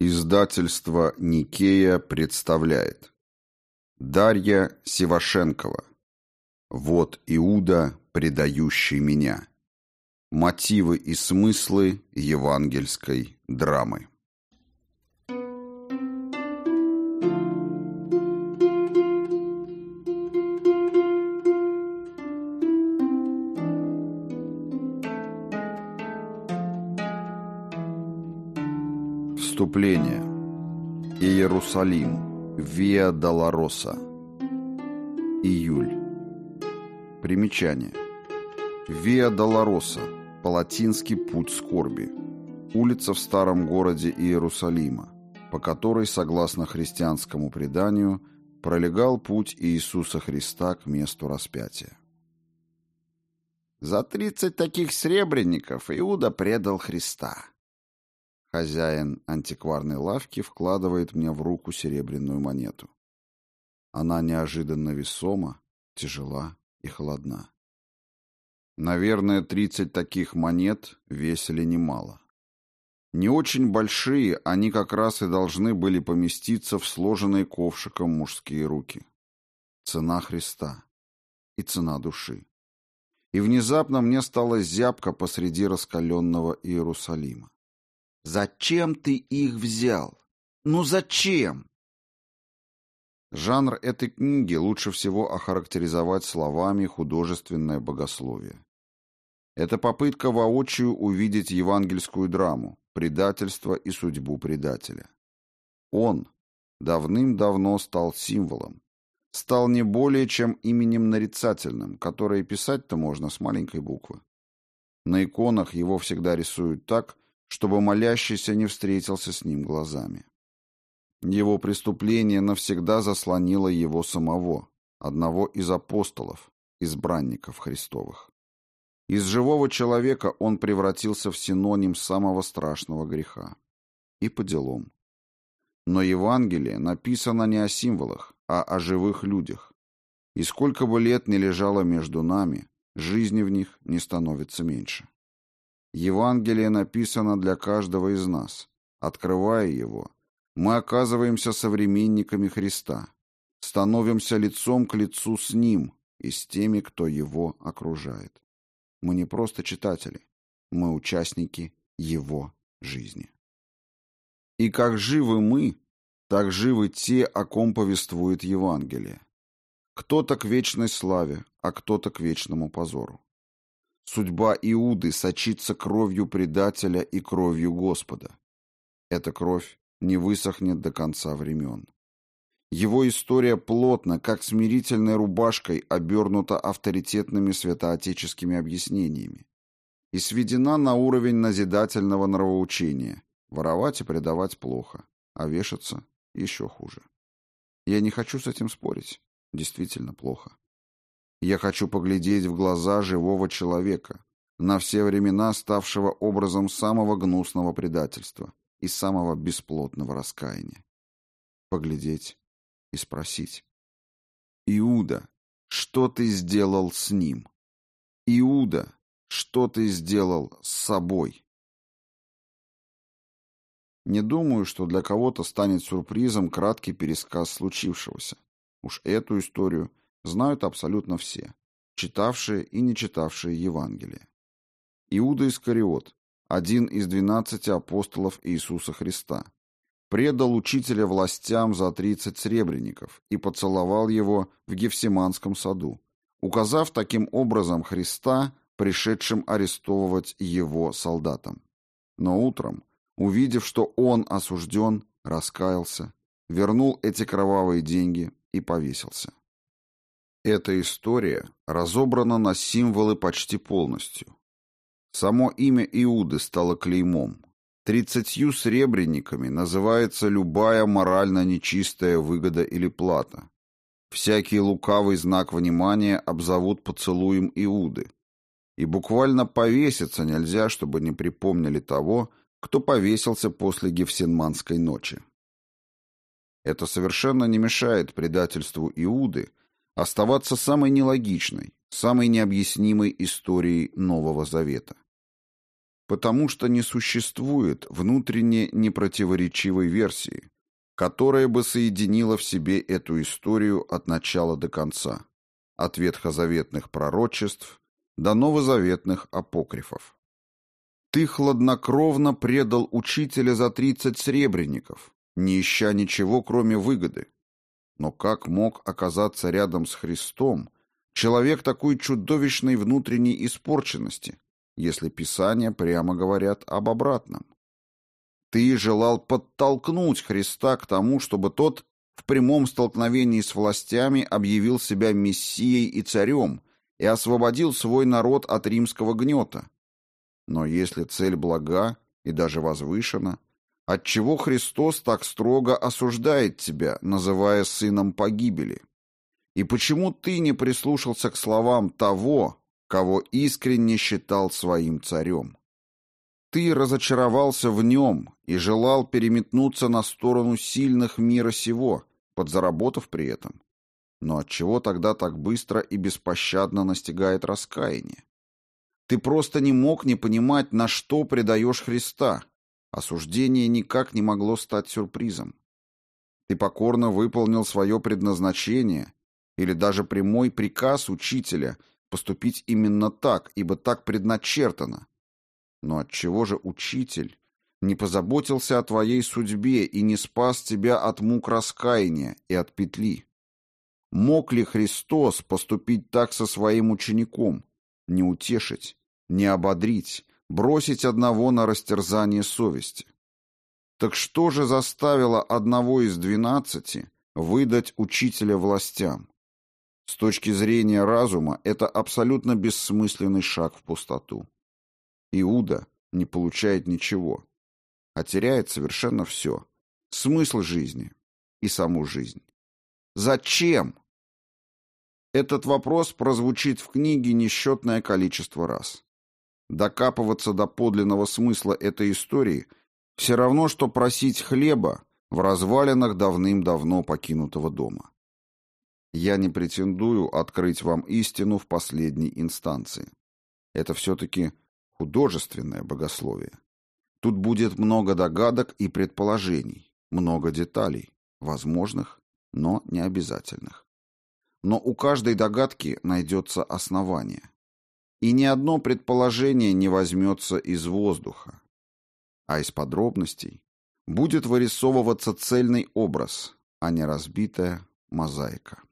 Издательство «Никея» представляет. Дарья Севашенкова «Вот Иуда, предающий меня» Мотивы и смыслы евангельской драмы Вступление. Иерусалим. Виа Долороса. Июль. Примечание. Виа Долороса. Палатинский путь скорби. Улица в старом городе Иерусалима, по которой, согласно христианскому преданию, пролегал путь Иисуса Христа к месту распятия. За тридцать таких сребреников Иуда предал Христа. Хозяин антикварной лавки вкладывает мне в руку серебряную монету. Она неожиданно весома, тяжела и холодна. Наверное, тридцать таких монет весили немало. Не очень большие, они как раз и должны были поместиться в сложенные ковшиком мужские руки. Цена Христа и цена души. И внезапно мне стало зябко посреди раскаленного Иерусалима. Зачем ты их взял? Ну зачем? Жанр этой книги лучше всего охарактеризовать словами художественное богословие. Это попытка воочию увидеть евангельскую драму, предательство и судьбу предателя. Он давным-давно стал символом, стал не более чем именем нарицательным, которое писать-то можно с маленькой буквы. На иконах его всегда рисуют так, чтобы молящийся не встретился с ним глазами. Его преступление навсегда заслонило его самого, одного из апостолов, избранников Христовых. Из живого человека он превратился в синоним самого страшного греха. И по делам. Но Евангелие написано не о символах, а о живых людях. И сколько бы лет ни лежало между нами, жизни в них не становится меньше. Евангелие написано для каждого из нас. Открывая его, мы оказываемся современниками Христа, становимся лицом к лицу с Ним и с теми, кто Его окружает. Мы не просто читатели, мы участники Его жизни. И как живы мы, так живы те, о ком повествует Евангелие. Кто-то к вечной славе, а кто-то к вечному позору. Судьба Иуды сочится кровью предателя и кровью Господа. Эта кровь не высохнет до конца времен. Его история плотно, как смирительной рубашкой, обернута авторитетными святоотеческими объяснениями и сведена на уровень назидательного нравоучения. Воровать и предавать плохо, а вешаться еще хуже. Я не хочу с этим спорить. Действительно плохо. Я хочу поглядеть в глаза живого человека, на все времена ставшего образом самого гнусного предательства и самого бесплотного раскаяния. Поглядеть и спросить. «Иуда, что ты сделал с ним? Иуда, что ты сделал с собой?» Не думаю, что для кого-то станет сюрпризом краткий пересказ случившегося. Уж эту историю знают абсолютно все, читавшие и не читавшие Евангелие. Иуда Искариот, один из двенадцати апостолов Иисуса Христа, предал учителя властям за тридцать сребреников и поцеловал его в Гефсиманском саду, указав таким образом Христа, пришедшим арестовывать его солдатам. Но утром, увидев, что он осужден, раскаялся, вернул эти кровавые деньги и повесился. Эта история разобрана на символы почти полностью. Само имя Иуды стало клеймом. Тридцатью сребрениками называется любая морально нечистая выгода или плата. Всякий лукавый знак внимания обзовут поцелуем Иуды. И буквально повеситься нельзя, чтобы не припомнили того, кто повесился после Гефсенманской ночи. Это совершенно не мешает предательству Иуды, оставаться самой нелогичной, самой необъяснимой историей Нового Завета. потому что не существует внутренне непротиворечивой версии, которая бы соединила в себе эту историю от начала до конца, от ветхозаветных пророчеств до новозаветных апокрифов. Ты хладнокровно предал учителя за тридцать сребреников, не ища ничего, кроме выгоды. Но как мог оказаться рядом с Христом человек такой чудовищной внутренней испорченности, если Писания прямо говорят об обратном? Ты желал подтолкнуть Христа к тому, чтобы тот в прямом столкновении с властями объявил себя мессией и царем и освободил свой народ от римского гнета. Но если цель блага и даже возвышена, отчего Христос так строго осуждает тебя, называя сыном погибели? И почему ты не прислушался к словам того, кого искренне считал своим царем? Ты разочаровался в нем и желал переметнуться на сторону сильных мира сего, подзаработав при этом. Но отчего тогда так быстро и беспощадно настигает раскаяние? Ты просто не мог не понимать, на что предаешь Христа. Осуждение никак не могло стать сюрпризом. Ты покорно выполнил свое предназначение или даже прямой приказ учителя поступить именно так, ибо так предначертано. Но отчего же учитель не позаботился о твоей судьбе и не спас тебя от мук раскаяния и от петли? Мог ли Христос поступить так со своим учеником, не утешить, не ободрить, бросить одного на растерзание совести? Так что же заставило одного из двенадцати выдать учителя властям? С точки зрения разума это абсолютно бессмысленный шаг в пустоту. Иуда не получает ничего, а теряет совершенно все. Смысл жизни и саму жизнь. Зачем? Этот вопрос прозвучит в книге несчетное количество раз. Докапываться до подлинного смысла этой истории все равно, что просить хлеба в развалинах давным-давно покинутого дома. Я не претендую открыть вам истину в последней инстанции. Это все-таки художественное богословие. Тут будет много догадок и предположений, много деталей, возможных, но не обязательных. Но у каждой догадки найдется основание. И ни одно предположение не возьмется из воздуха, а из подробностей будет вырисовываться цельный образ, а не разбитая мозаика.